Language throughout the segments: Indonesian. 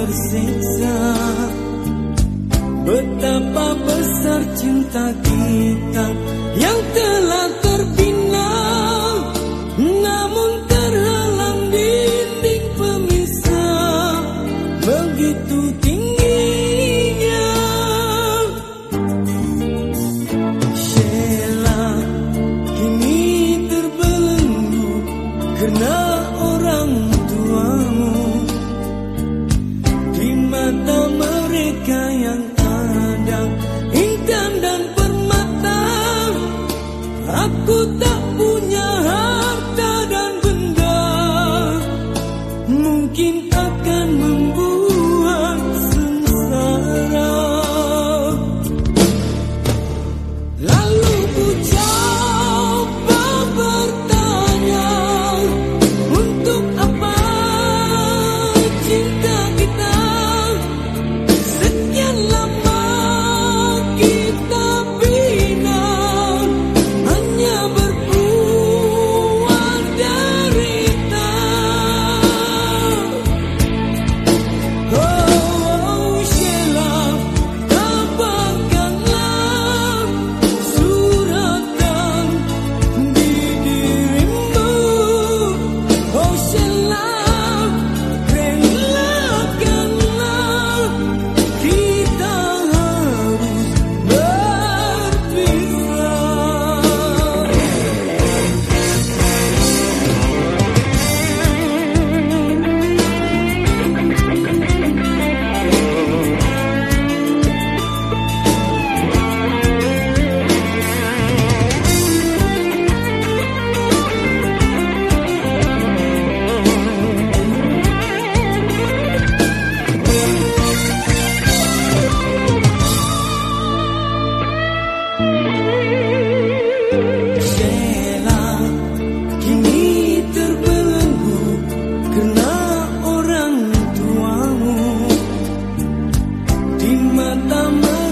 tersiksa. Betapa besar cinta kita. Ya 一个样 di matamu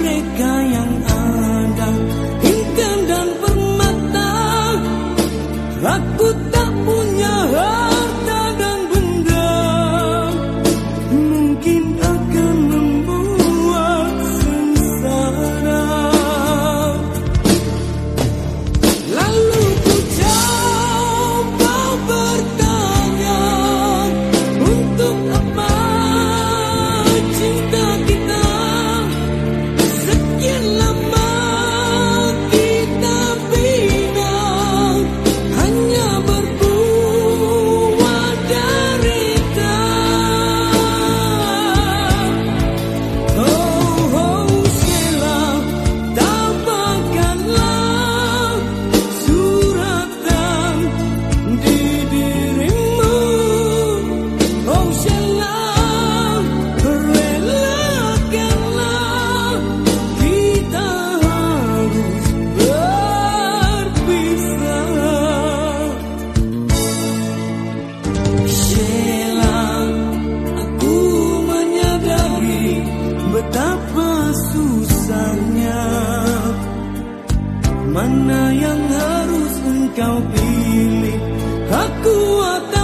Mana yang harus engkau pilih? Aku atau